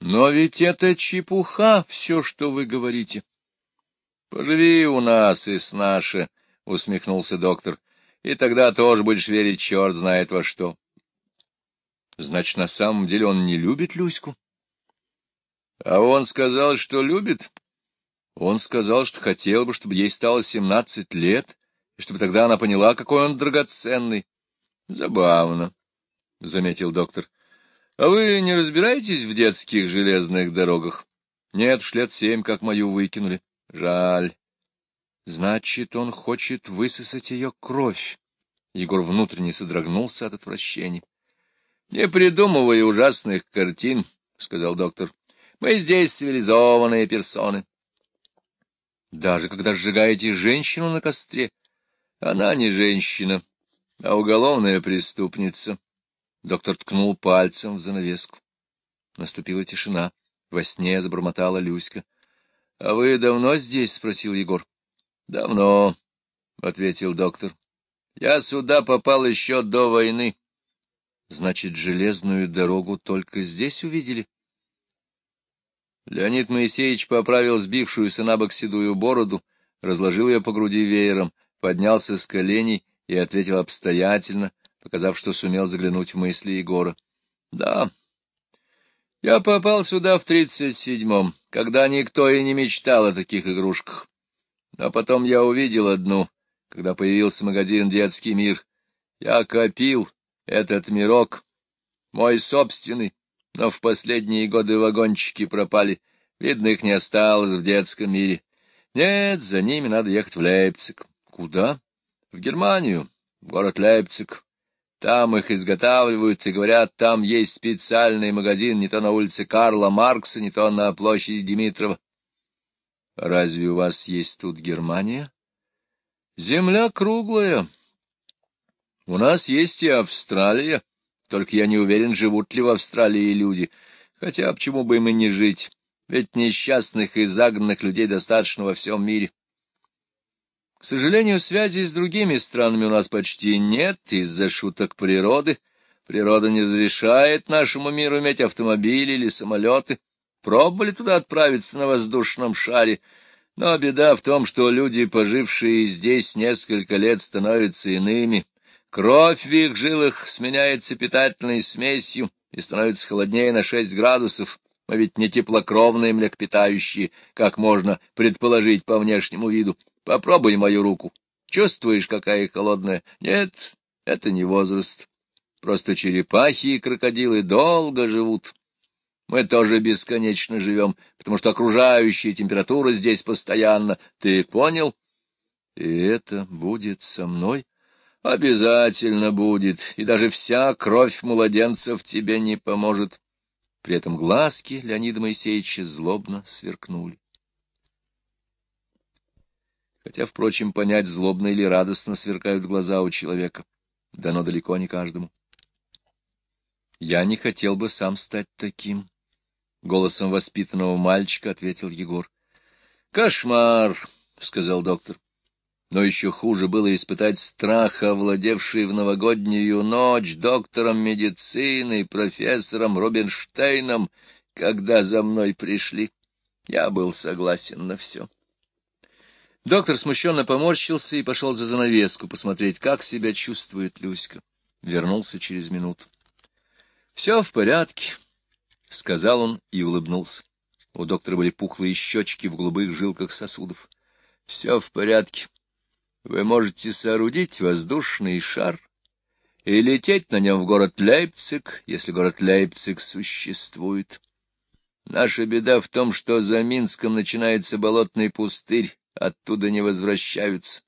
Но ведь это чепуха, все, что вы говорите. — Поживи у нас и с наши, — усмехнулся доктор, — и тогда тоже будешь верить черт знает во что. — Значит, на самом деле он не любит Люську? — А он сказал, что любит. Он сказал, что хотел бы, чтобы ей стало семнадцать лет, и чтобы тогда она поняла, какой он драгоценный. — Забавно, — заметил доктор. А вы не разбираетесь в детских железных дорогах? Нет, уж семь, как мою выкинули. Жаль. Значит, он хочет высосать ее кровь. Егор внутренне содрогнулся от отвращения. — Не придумывай ужасных картин, — сказал доктор. — Мы здесь цивилизованные персоны. — Даже когда сжигаете женщину на костре, она не женщина, а уголовная преступница, Доктор ткнул пальцем в занавеску. Наступила тишина. Во сне забормотала Люська. — А вы давно здесь? — спросил Егор. — Давно, — ответил доктор. — Я сюда попал еще до войны. — Значит, железную дорогу только здесь увидели? Леонид Моисеевич поправил сбившуюся на бок седую бороду, разложил ее по груди веером, поднялся с коленей и ответил обстоятельно, показав, что сумел заглянуть в мысли Егора. — Да, я попал сюда в тридцать седьмом, когда никто и не мечтал о таких игрушках. А потом я увидел одну, когда появился магазин «Детский мир». Я копил этот мирок, мой собственный, но в последние годы вагончики пропали, видно, их не осталось в детском мире. Нет, за ними надо ехать в Лейпциг. Куда? В Германию, город Лейпциг. Там их изготавливают, и говорят, там есть специальный магазин не то на улице Карла Маркса, не то на площади Димитрова. Разве у вас есть тут Германия? Земля круглая. У нас есть и Австралия, только я не уверен, живут ли в Австралии люди. Хотя почему бы им и не жить, ведь несчастных и загнанных людей достаточно во всем мире. К сожалению, связи с другими странами у нас почти нет из-за шуток природы. Природа не разрешает нашему миру иметь автомобили или самолеты. Пробовали туда отправиться на воздушном шаре, но беда в том, что люди, пожившие здесь несколько лет, становятся иными. Кровь в их жилах сменяется питательной смесью и становится холоднее на шесть градусов. Мы ведь не теплокровные млекопитающие, как можно предположить по внешнему виду. Попробуй мою руку. Чувствуешь, какая холодная? Нет, это не возраст. Просто черепахи и крокодилы долго живут. Мы тоже бесконечно живем, потому что окружающая температура здесь постоянно. Ты понял? И это будет со мной? Обязательно будет, и даже вся кровь младенцев тебе не поможет. При этом глазки Леонида Моисеевича злобно сверкнули хотя, впрочем, понять, злобно или радостно сверкают глаза у человека, дано далеко не каждому. «Я не хотел бы сам стать таким», — голосом воспитанного мальчика ответил Егор. «Кошмар», — сказал доктор. Но еще хуже было испытать страх, овладевший в новогоднюю ночь доктором медицины, профессором Рубинштейном, когда за мной пришли. Я был согласен на все. Доктор смущенно поморщился и пошел за занавеску посмотреть, как себя чувствует Люська. Вернулся через минуту. — Все в порядке, — сказал он и улыбнулся. У доктора были пухлые щечки в голубых жилках сосудов. — Все в порядке. Вы можете соорудить воздушный шар и лететь на нем в город Лейпциг, если город Лейпциг существует. Наша беда в том, что за Минском начинается болотный пустырь, оттуда не возвращаются.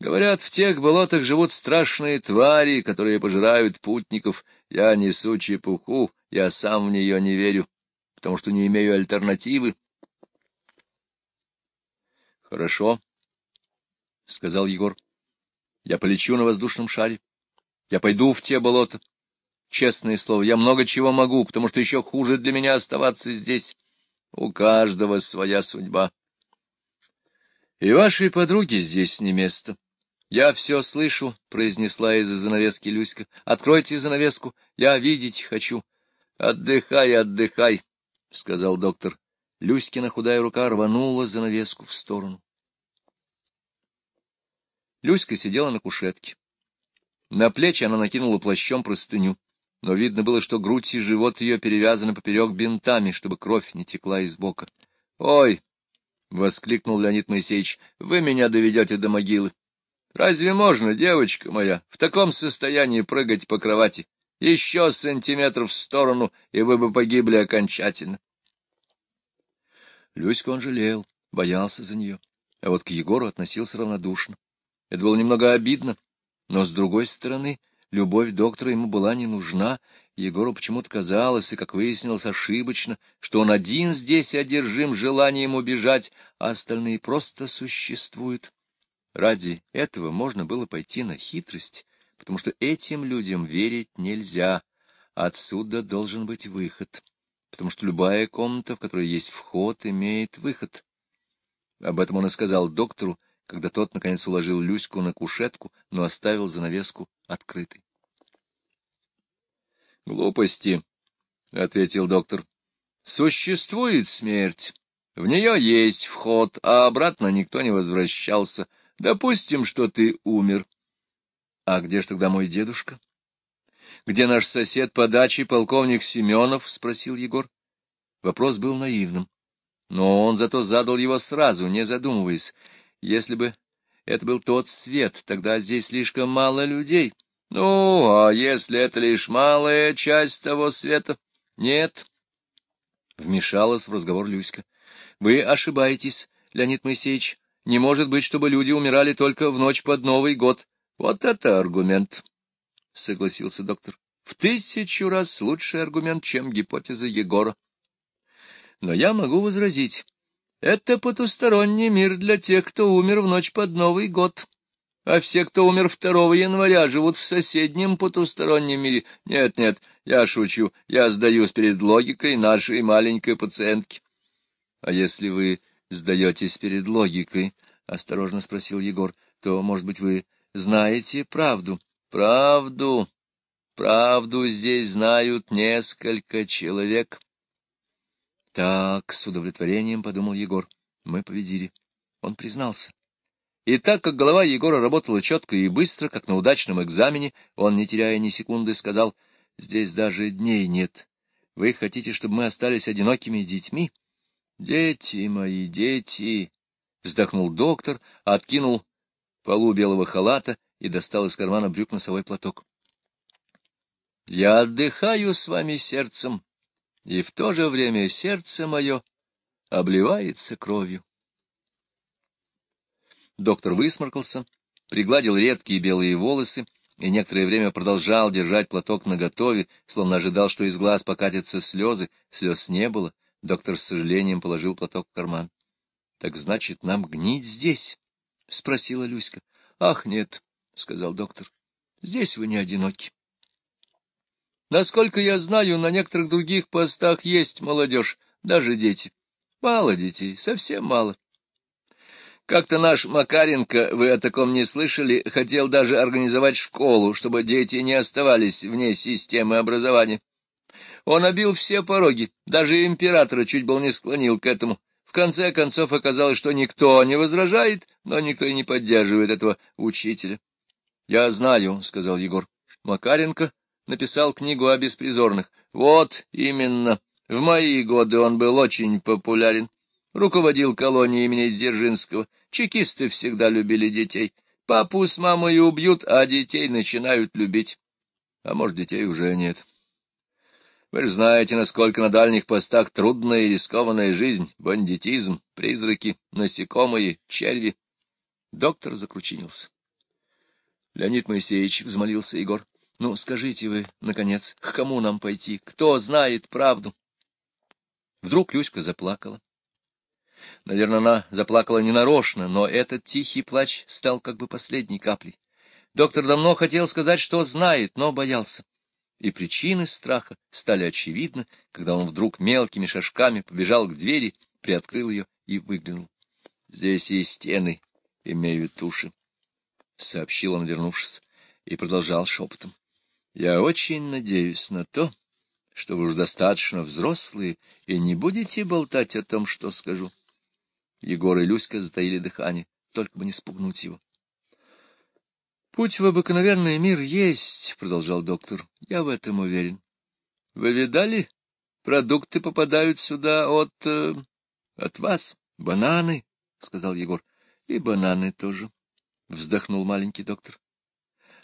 Говорят, в тех болотах живут страшные твари, которые пожирают путников. Я несу чепуху, я сам в нее не верю, потому что не имею альтернативы. — Хорошо, — сказал Егор. — Я полечу на воздушном шаре. Я пойду в те болота. Честное слово, я много чего могу, потому что еще хуже для меня оставаться здесь. У каждого своя судьба. И вашей подруге здесь не место. Я все слышу, — произнесла из-за занавески Люська. Откройте занавеску, я видеть хочу. Отдыхай, отдыхай, сказал доктор. Люськина худая рука рванула занавеску в сторону. Люська сидела на кушетке. На плечи она накинула плащом простыню, но видно было, что грудь и живот ее перевязаны поперек бинтами, чтобы кровь не текла из бока. — Ой! — воскликнул Леонид Моисеевич. — Вы меня доведете до могилы. Разве можно, девочка моя, в таком состоянии прыгать по кровати? Еще сантиметров в сторону, и вы бы погибли окончательно. Люську он жалел, боялся за нее, а вот к Егору относился равнодушно. Это было немного обидно, но, с другой стороны, любовь доктора ему была не нужна, Егору почему-то казалось, и, как выяснилось, ошибочно, что он один здесь одержим желанием убежать, а остальные просто существуют. Ради этого можно было пойти на хитрость, потому что этим людям верить нельзя. Отсюда должен быть выход, потому что любая комната, в которой есть вход, имеет выход. Об этом он и сказал доктору, когда тот, наконец, уложил Люську на кушетку, но оставил занавеску открытой. — Глупости, — ответил доктор. — Существует смерть. В нее есть вход, а обратно никто не возвращался. Допустим, что ты умер. — А где ж тогда мой дедушка? — Где наш сосед по даче, полковник Семенов? — спросил Егор. Вопрос был наивным, но он зато задал его сразу, не задумываясь. Если бы это был тот свет, тогда здесь слишком мало людей. Ну, а если это лишь малая часть того света? Нет. Вмешалась в разговор Люська. Вы ошибаетесь, Леонид Моисеевич. Не может быть, чтобы люди умирали только в ночь под Новый год. Вот это аргумент, — согласился доктор. В тысячу раз лучший аргумент, чем гипотеза Егора. Но я могу возразить. Это потусторонний мир для тех, кто умер в ночь под Новый год. А все, кто умер 2 января, живут в соседнем потустороннем мире. Нет, нет, я шучу, я сдаюсь перед логикой нашей маленькой пациентки. — А если вы сдаетесь перед логикой, — осторожно спросил Егор, — то, может быть, вы знаете правду? — Правду? Правду здесь знают несколько человек. Так, с удовлетворением подумал Егор. Мы победили. Он признался. И так как голова Егора работала четко и быстро, как на удачном экзамене, он, не теряя ни секунды, сказал, «Здесь даже дней нет. Вы хотите, чтобы мы остались одинокими детьми?» «Дети мои, дети!» — вздохнул доктор, откинул полу белого халата и достал из кармана брюк носовой платок. «Я отдыхаю с вами сердцем, и в то же время сердце мое обливается кровью. Доктор высморкался, пригладил редкие белые волосы и некоторое время продолжал держать платок наготове, словно ожидал, что из глаз покатятся слезы. Слез не было. Доктор с сожалением положил платок в карман. — Так значит, нам гнить здесь? — спросила Люська. — Ах, нет, — сказал доктор, — здесь вы не одиноки. Насколько я знаю, на некоторых других постах есть молодежь, даже дети. Мало детей, совсем мало. Как-то наш Макаренко, вы о таком не слышали, хотел даже организовать школу, чтобы дети не оставались вне системы образования. Он обил все пороги, даже императора чуть был не склонил к этому. В конце концов оказалось, что никто не возражает, но никто и не поддерживает этого учителя. — Я знаю, — сказал Егор. Макаренко написал книгу о беспризорных. Вот именно. В мои годы он был очень популярен. Руководил колонией имени Дзержинского. Чекисты всегда любили детей. Папу с мамой убьют, а детей начинают любить. А может, детей уже нет. Вы же знаете, насколько на дальних постах трудная и рискованная жизнь, бандитизм, призраки, насекомые, черви. Доктор закручинился. Леонид Моисеевич взмолился Егор. Ну, скажите вы, наконец, к кому нам пойти? Кто знает правду? Вдруг Люська заплакала. Наверное, она заплакала ненарочно, но этот тихий плач стал как бы последней каплей. Доктор давно хотел сказать, что знает, но боялся. И причины страха стали очевидны, когда он вдруг мелкими шажками побежал к двери, приоткрыл ее и выглянул. — Здесь и стены имеют уши, — сообщил он, вернувшись, и продолжал шепотом. Я очень надеюсь на то, что вы уж достаточно взрослые и не будете болтать о том, что скажу. Егор и Люська затаили дыхание, только бы не спугнуть его. — Путь в обыкновенный мир есть, — продолжал доктор, — я в этом уверен. — Вы видали? Продукты попадают сюда от... Э, от вас. Бананы, — сказал Егор. — И бананы тоже, — вздохнул маленький доктор.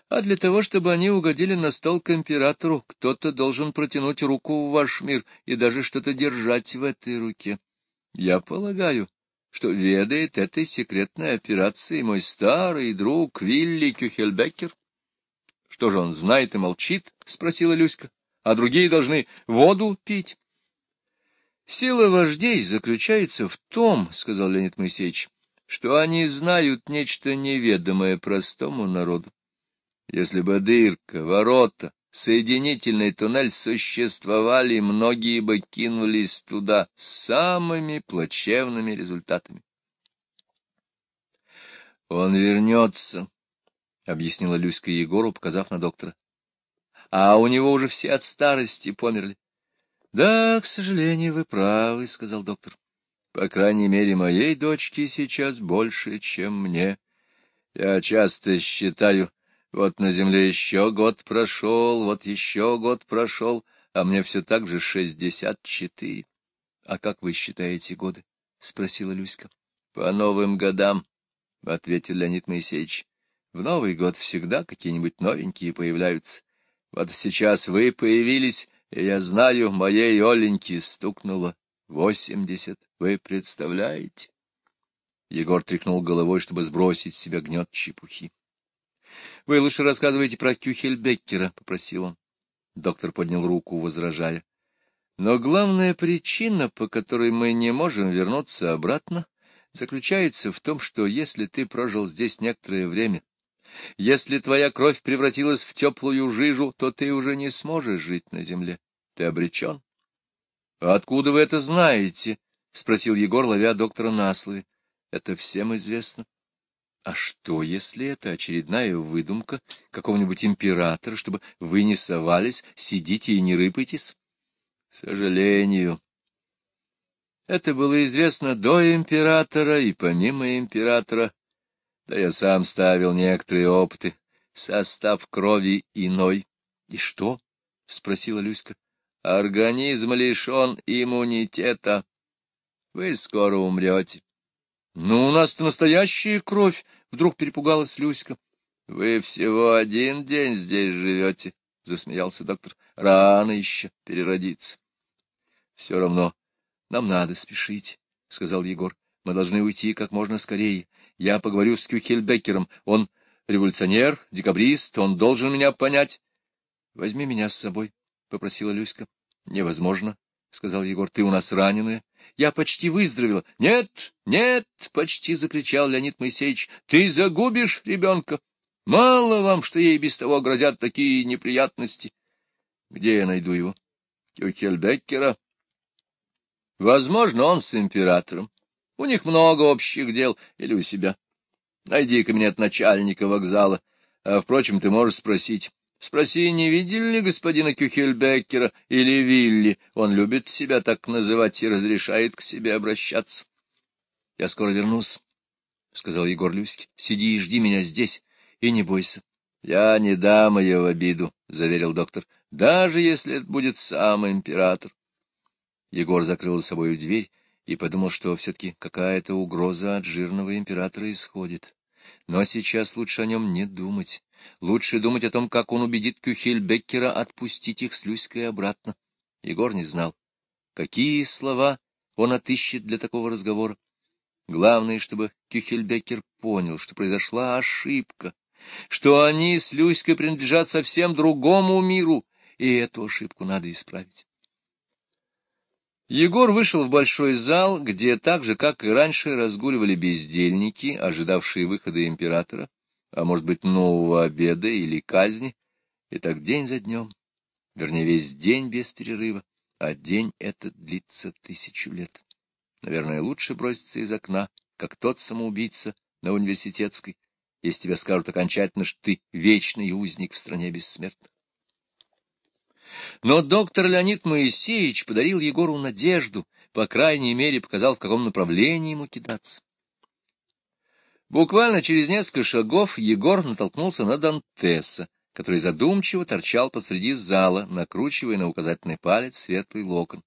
А для того, чтобы они угодили на стол к императору, кто-то должен протянуть руку в ваш мир и даже что-то держать в этой руке. Я полагаю, что ведает этой секретной операцией мой старый друг Вилли Кюхельбекер. — Что же он знает и молчит? — спросила Люська. — А другие должны воду пить. — Сила вождей заключается в том, — сказал Леонид Моисеевич, — что они знают нечто неведомое простому народу. Если бы дырка, ворота, соединительный туннель существовали, многие бы кинулись туда с самыми плачевными результатами. — Он вернется, — объяснила Люська Егору, показав на доктора. — А у него уже все от старости померли. — Да, к сожалению, вы правы, — сказал доктор. — По крайней мере, моей дочке сейчас больше, чем мне. Я часто считаю вот на земле еще год прошел, вот еще год прошел, а мне все так же шестьдесят четыре. — А как вы считаете годы? — спросила Люська. — По новым годам, — ответил Леонид Моисеевич. — В Новый год всегда какие-нибудь новенькие появляются. Вот сейчас вы появились, и я знаю, моей Оленьке стукнуло восемьдесят. Вы представляете? Егор тряхнул головой, чтобы сбросить с себя гнет чепухи. — Вы лучше рассказывайте про Кюхельбеккера, — попросил он. Доктор поднял руку, возражая. — Но главная причина, по которой мы не можем вернуться обратно, заключается в том, что если ты прожил здесь некоторое время, если твоя кровь превратилась в теплую жижу, то ты уже не сможешь жить на земле. Ты обречен. — Откуда вы это знаете? — спросил Егор, ловя доктора на слове. — Это всем известно. А что, если это очередная выдумка какого-нибудь императора, чтобы вы не совались, сидите и не рыпайтесь? К сожалению. Это было известно до императора и помимо императора. Да я сам ставил некоторые опыты. Состав крови иной. — И что? — спросила Люська. — Организм лишен иммунитета. Вы скоро умрете. — Ну, у нас-то настоящая кровь, — вдруг перепугалась Люська. — Вы всего один день здесь живете, — засмеялся доктор. — Рано еще переродиться. — Все равно нам надо спешить, — сказал Егор. — Мы должны уйти как можно скорее. Я поговорю с Кюхельбекером. Он революционер, декабрист, он должен меня понять. — Возьми меня с собой, — попросила Люська. — Невозможно, — сказал Егор. — Ты у нас раненая. Я почти выздоровела. — Нет, нет, — почти закричал Леонид Моисеевич, — ты загубишь ребенка. Мало вам, что ей без того грозят такие неприятности. Где я найду его? Кюхельбеккера. Возможно, он с императором. У них много общих дел. Или у себя. Найди кабинет начальника вокзала. А, впрочем, ты можешь спросить. Спроси, не видели ли господина Кюхельбеккера или Вилли? Он любит себя так называть и разрешает к себе обращаться. — Я скоро вернусь, — сказал Егор Люське. — Сиди и жди меня здесь, и не бойся. — Я не дам ее в обиду, — заверил доктор, — даже если это будет сам император. Егор закрыл за собой дверь и подумал, что все-таки какая-то угроза от жирного императора исходит. Но сейчас лучше о нем не думать. Лучше думать о том, как он убедит Кюхельбеккера отпустить их с Люськой обратно. Егор не знал, какие слова он отыщет для такого разговора. Главное, чтобы Кюхельбеккер понял, что произошла ошибка, что они с Люськой принадлежат совсем другому миру, и эту ошибку надо исправить. Егор вышел в большой зал, где так же, как и раньше, разгуливали бездельники, ожидавшие выхода императора а может быть, нового обеда или казни, и так день за днем, вернее, весь день без перерыва, а день этот длится тысячу лет. Наверное, лучше броситься из окна, как тот самоубийца на университетской, если тебе скажут окончательно, что ты вечный узник в стране бессмертных. Но доктор Леонид Моисеевич подарил Егору надежду, по крайней мере, показал, в каком направлении ему кидаться. Буквально через несколько шагов Егор натолкнулся на Дантеса, который задумчиво торчал посреди зала, накручивая на указательный палец светлый локон.